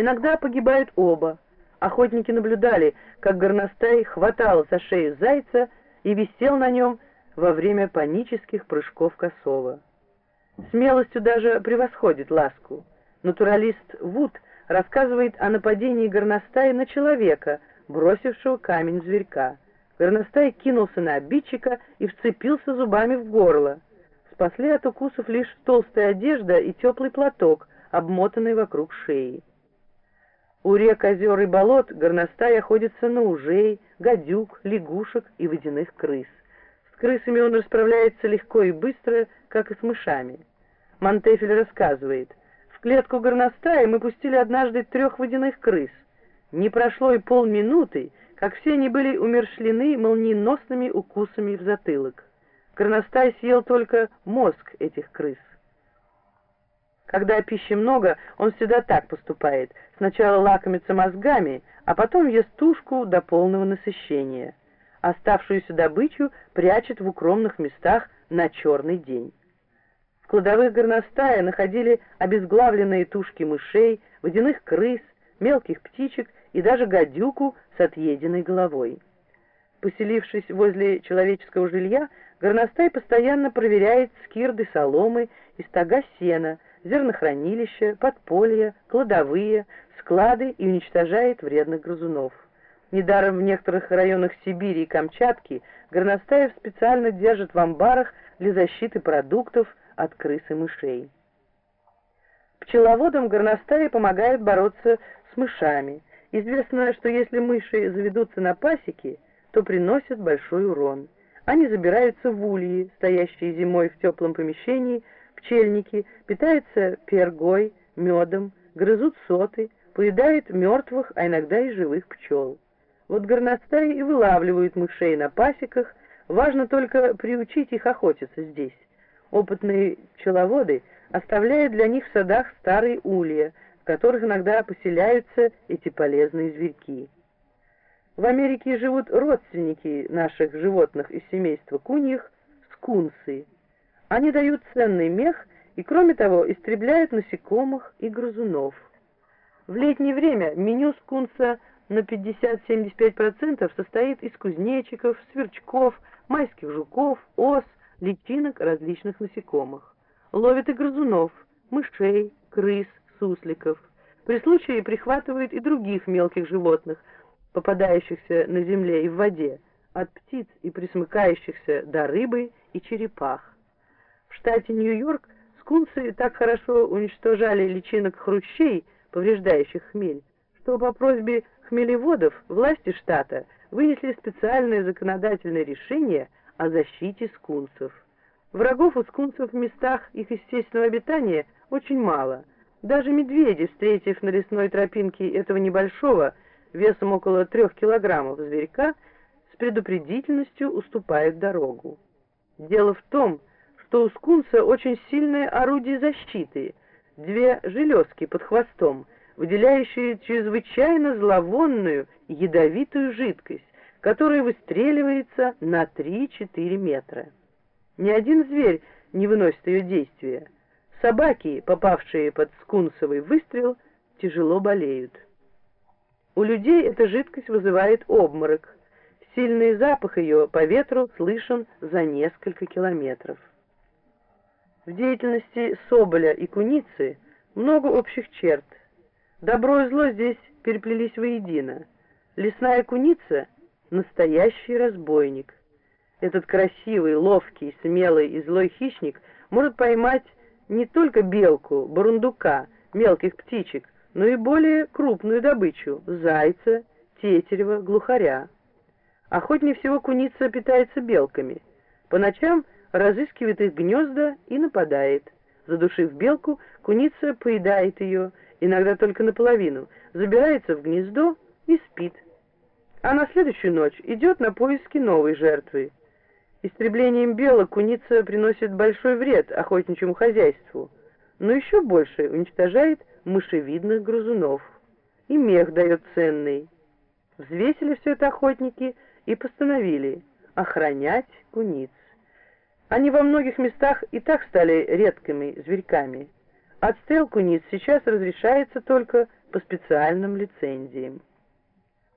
Иногда погибают оба. Охотники наблюдали, как горностай хватал за шею зайца и висел на нем во время панических прыжков косого. Смелостью даже превосходит ласку. Натуралист Вуд рассказывает о нападении горностая на человека, бросившего камень зверька. Горностай кинулся на обидчика и вцепился зубами в горло. Спасли от укусов лишь толстая одежда и теплый платок, обмотанный вокруг шеи. У рек, озер и болот горностай охотится на ужей, гадюк, лягушек и водяных крыс. С крысами он расправляется легко и быстро, как и с мышами. Монтефель рассказывает, в клетку горностая мы пустили однажды трех водяных крыс. Не прошло и полминуты, как все они были умершлены молниеносными укусами в затылок. Горностай съел только мозг этих крыс. Когда пищи много, он всегда так поступает. Сначала лакомится мозгами, а потом ест тушку до полного насыщения. Оставшуюся добычу прячет в укромных местах на черный день. В кладовых горностая находили обезглавленные тушки мышей, водяных крыс, мелких птичек и даже гадюку с отъеденной головой. Поселившись возле человеческого жилья, горностай постоянно проверяет скирды соломы и стога сена – зернохранилища, подполья, кладовые, склады и уничтожает вредных грызунов. Недаром в некоторых районах Сибири и Камчатки горностаев специально держат в амбарах для защиты продуктов от крыс и мышей. Пчеловодам горностаи помогают бороться с мышами. Известно, что если мыши заведутся на пасеки, то приносят большой урон. Они забираются в ульи, стоящие зимой в теплом помещении, Пчельники питаются пергой, медом, грызут соты, поедают мертвых, а иногда и живых пчел. Вот горностаи и вылавливают мышей на пасеках, важно только приучить их охотиться здесь. Опытные пчеловоды оставляют для них в садах старые улья, в которых иногда поселяются эти полезные зверьки. В Америке живут родственники наших животных из семейства куньих – скунсы – они дают ценный мех и, кроме того, истребляют насекомых и грызунов. В летнее время меню скунса на 50-75% состоит из кузнечиков, сверчков, майских жуков, ос, личинок различных насекомых. Ловит и грызунов, мышей, крыс, сусликов. При случае прихватывает и других мелких животных, попадающихся на земле и в воде, от птиц и присмыкающихся до рыбы и черепах. В штате Нью-Йорк скунсы так хорошо уничтожали личинок хрущей, повреждающих хмель, что по просьбе хмелеводов власти штата вынесли специальное законодательное решение о защите скунсов. Врагов у скунсов в местах их естественного обитания очень мало. Даже медведи, встретив на лесной тропинке этого небольшого, весом около трех килограммов зверька, с предупредительностью уступают дорогу. Дело в том, что у скунса очень сильное орудие защиты, две железки под хвостом, выделяющие чрезвычайно зловонную ядовитую жидкость, которая выстреливается на 3-4 метра. Ни один зверь не выносит ее действия. Собаки, попавшие под скунсовый выстрел, тяжело болеют. У людей эта жидкость вызывает обморок. Сильный запах ее по ветру слышен за несколько километров. В деятельности Соболя и Куницы много общих черт. Добро и зло здесь переплелись воедино. Лесная куница — настоящий разбойник. Этот красивый, ловкий, смелый и злой хищник может поймать не только белку, бурундука, мелких птичек, но и более крупную добычу — зайца, тетерева, глухаря. Охотнее всего куница питается белками. По ночам — разыскивает их гнезда и нападает. Задушив белку, куница поедает ее, иногда только наполовину, забирается в гнездо и спит. А на следующую ночь идет на поиски новой жертвы. Истреблением белок куница приносит большой вред охотничьему хозяйству, но еще больше уничтожает мышевидных грызунов. И мех дает ценный. Взвесили все это охотники и постановили охранять куниц. Они во многих местах и так стали редкими зверьками. Отстрел куниц сейчас разрешается только по специальным лицензиям.